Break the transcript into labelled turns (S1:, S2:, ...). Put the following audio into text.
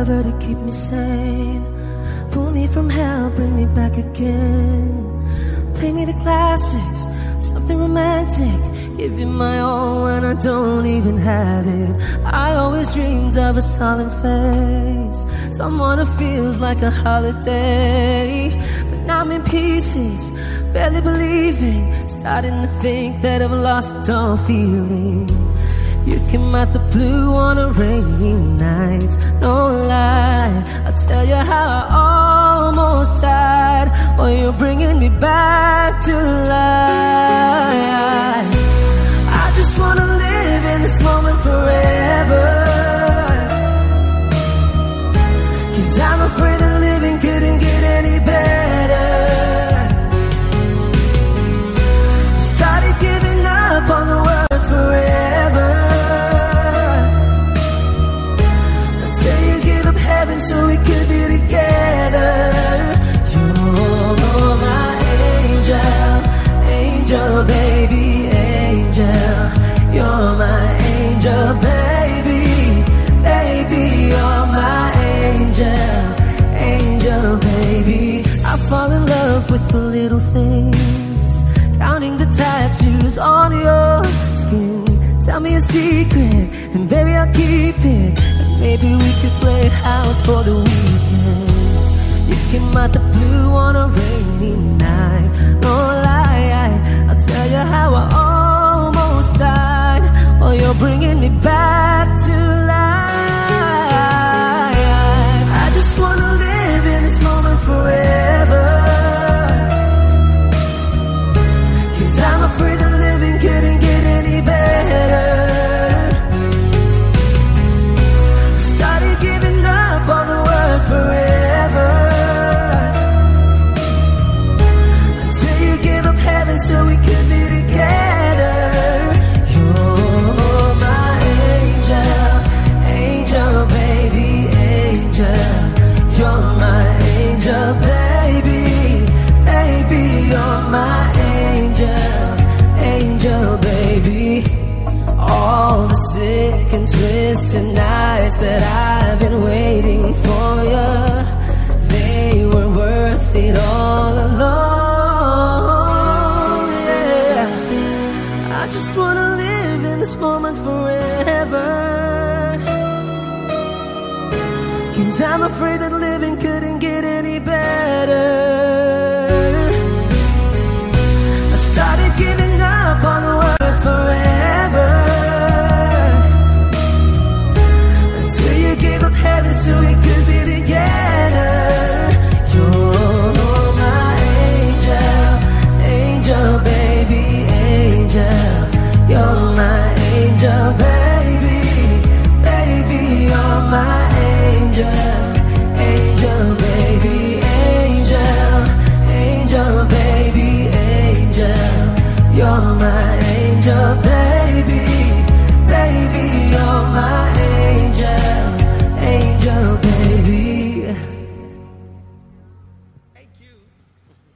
S1: lover to keep me sane. Pull me from hell, bring me back again. Play me the classics, something romantic. Give you my all when I don't even have it. I always dreamed of a solemn face, someone who feels like a holiday. But now I'm in pieces, barely believing, starting to think that I've lost all feeling. You came out the blue on a rainy night, no lie. I'll tell you how I almost died, while you're bringing me back to life. I just wanna live in this moment forever. Cause I'm afraid that heaven so we could be together. You're my angel, angel, baby, angel. You're my angel, baby, baby. You're my angel, angel, baby. I fall in love with the little things, counting the tattoos on your skin. Tell me a secret, and baby I'll keep it. Maybe we could play house for the weekend. You came out the blue on a rainy night. No lie, I'll tell you how I almost died. While you're bringing me back twisted nights that I've been waiting for you, they were worth it all alone. Yeah, I just wanna live in this moment forever. Cause I'm afraid that living couldn't 着